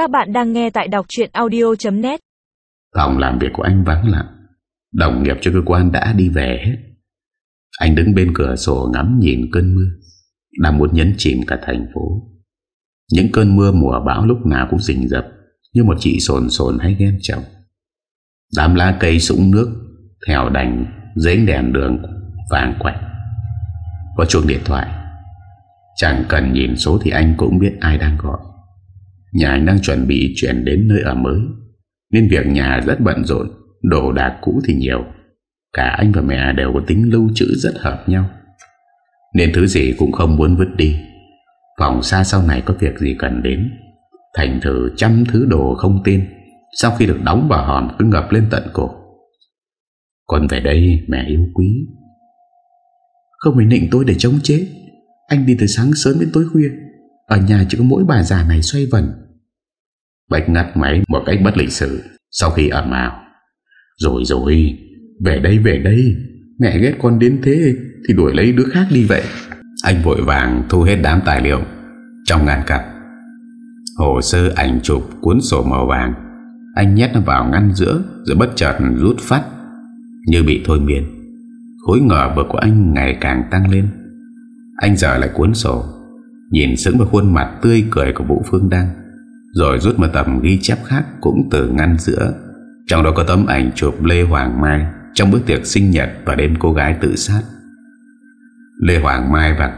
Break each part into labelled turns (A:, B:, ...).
A: Các bạn đang nghe tại đọc chuyện audio.net
B: Phòng làm việc của anh vắng lặng. Đồng nghiệp cho cơ quan đã đi về hết. Anh đứng bên cửa sổ ngắm nhìn cơn mưa, Đang muốn nhấn chìm cả thành phố. Những cơn mưa mùa bão lúc nào cũng rình rập, Như một chị sồn sồn hay ghen chồng. Đám lá cây sũng nước Theo đành giấy đèn đường vàng quạnh. Có chuông điện thoại. Chẳng cần nhìn số thì anh cũng biết ai đang gọi. Nhà anh đang chuẩn bị chuyển đến nơi ở mới, Nên việc nhà rất bận rộn, Đồ đạc cũ thì nhiều. Cả anh và mẹ đều có tính lưu trữ rất hợp nhau. Nên thứ gì cũng không muốn vứt đi. Phòng xa sau này có việc gì cần đến, Thành thử trăm thứ đồ không tên Sau khi được đóng vào hòm cứ ngập lên tận cổ. Còn về đây, mẹ yêu quý. Không phải nịnh tôi để chống chết Anh đi từ sáng sớm đến tối khuya. Ở nhà chỉ có mỗi bà già này xoay vần. Bạch ngắt máy một cách bất lịch sự, Sau khi ẩm ảo Rồi rồi, Về đây về đây, Mẹ ghét con đến thế Thì đuổi lấy đứa khác đi vậy. Anh vội vàng thu hết đám tài liệu Trong ngàn cặp. Hồ sơ ảnh chụp cuốn sổ màu vàng, Anh nhét nó vào ngăn giữa Rồi bất chợt rút phát, Như bị thôi miên. Khối ngờ vực của anh ngày càng tăng lên. Anh dở lại cuốn sổ. Nhìn sững vào khuôn mặt tươi cười của Vũ Phương Đăng Rồi rút một tầm ghi chép khác Cũng từ ngăn giữa. Trong đó có tấm ảnh chụp Lê Hoàng Mai Trong bữa tiệc sinh nhật và đêm cô gái tự sát. Lê Hoàng Mai mặc,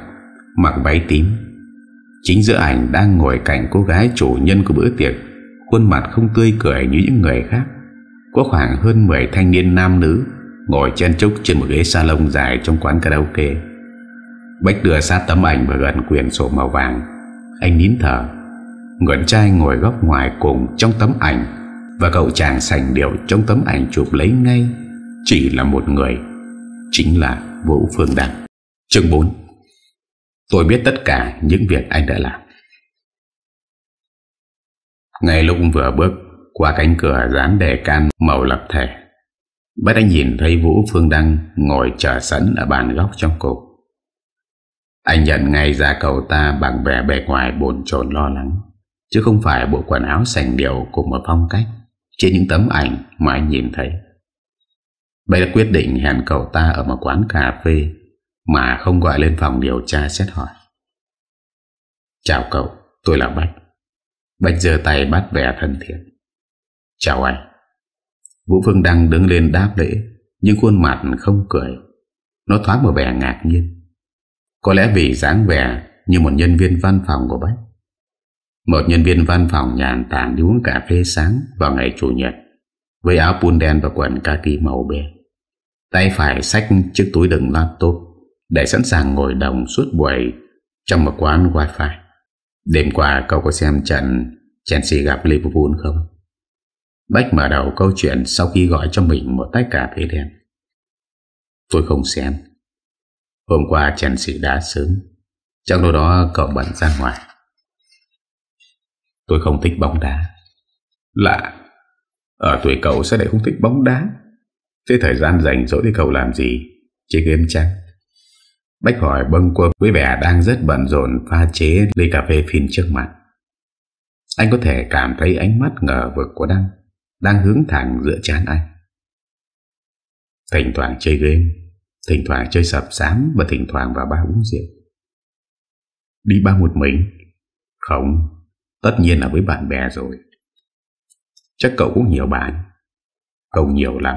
B: mặc váy tím. Chính giữa ảnh đang ngồi cạnh cô gái chủ nhân của bữa tiệc Khuôn mặt không tươi cười như những người khác. Có khoảng hơn 10 thanh niên nam nữ Ngồi chen chúc trên một ghế salon dài trong quán karaoke. Bách đưa sát tấm ảnh và gần quyển sổ màu vàng. Anh nín thở. Nguyễn trai ngồi góc ngoài cùng trong tấm ảnh. Và cậu chàng sành điệu trong tấm ảnh chụp lấy ngay. Chỉ là một người. Chính là Vũ Phương Đăng. Chương 4 Tôi biết tất cả những việc anh đã làm. Ngay lúc vừa bước qua cánh cửa dán đề can màu lập thể Bách anh nhìn thấy Vũ Phương Đăng ngồi chờ sẵn ở bàn góc trong cục. Anh nhận ngay ra cậu ta bằng vẻ bề ngoài bồn chồn lo lắng. Chứ không phải bộ quần áo sành điệu cùng một phong cách Trên những tấm ảnh mà anh nhìn thấy. Bây đã quyết định hẹn cậu ta ở một quán cà phê Mà không gọi lên phòng điều tra xét hỏi. Chào cậu, tôi là Bách. Bách giơ tay bắt vẻ thân thiện. Chào anh. Vũ Phương Đăng đứng lên đáp lễ Nhưng khuôn mặt không cười. Nó thoáng một vẻ ngạc nhiên. Có lẽ vì dáng vẻ Như một nhân viên văn phòng của Bách Một nhân viên văn phòng nhàn tản đi uống cà phê sáng Vào ngày Chủ nhật, Với áo pun đen và quần kaki màu bê Tay phải xách chiếc túi đựng laptop Để sẵn sàng ngồi đồng suốt buổi Trong một quán wifi Đêm qua cậu có xem trận Chelsea gặp Liverpool không? Bách mở đầu câu chuyện sau khi gọi cho mình một tách cà phê đen. Tôi không xem. Hôm qua Chelsea đá sớm. Trong lúc đó cậu bận ra ngoài. Tôi không thích bóng đá. Lạ. Ở tuổi cậu sẽ lại không thích bóng đá. Thế thời gian dành dỗi thì cậu làm gì? Chơi game chăng? Bách hỏi bâng quơ với vẻ đang rất bận rộn pha chế ly cà phê phin trước mặt. Anh có thể cảm thấy ánh mắt ngờ vực của Đăng đang hướng thẳng giữa chán anh. Thỉnh thoảng chơi game, thỉnh thoảng chơi sập sám và thỉnh thoảng vào ba uống rượu. Đi ba một mình? Không, tất nhiên là với bạn bè rồi. Chắc cậu cũng nhiều bạn. Không nhiều lắm.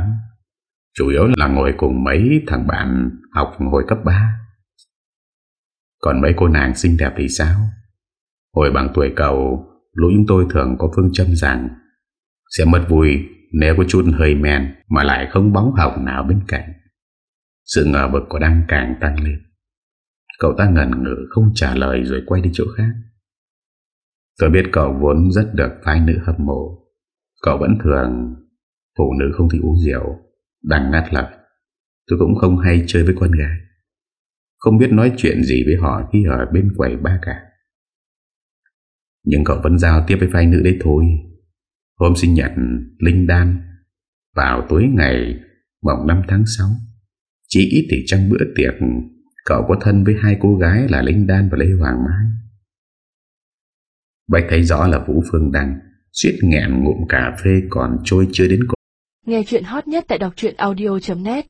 B: Chủ yếu là ngồi cùng mấy thằng bạn học hồi cấp 3. Còn mấy cô nàng xinh đẹp thì sao? Hồi bằng tuổi cậu, lũ chúng tôi thường có phương châm rằng sẽ mất vui nếu có chút hơi men mà lại không bóng hồng nào bên cạnh. Sự ngờ vực của Đăng càng tăng lên. Cậu ta ngần ngữ không trả lời rồi quay đi chỗ khác. Tôi biết cậu vốn rất được phái nữ hâm mộ. Cậu vẫn thường, phụ nữ không thích uống rượu. Đăng ngắt lời. Tôi cũng không hay chơi với con gái. Không biết nói chuyện gì với họ khi ở bên quầy ba cả. Nhưng cậu vẫn giao tiếp với phái nữ đấy thôi. Hôm sinh nhật Linh Đan, Vào tối ngày mộng 5 tháng 6 chỉ ít thì trong bữa tiệc, Cậu có thân với hai cô gái là Linh Đan và Lê Hoàng Mai. Bạch thấy rõ là Vũ Phương Đăng Suýt nghẹn ngụm cà phê còn trôi chưa đến cổ.
C: Nghe chuyện hot nhất tại đọc audio.net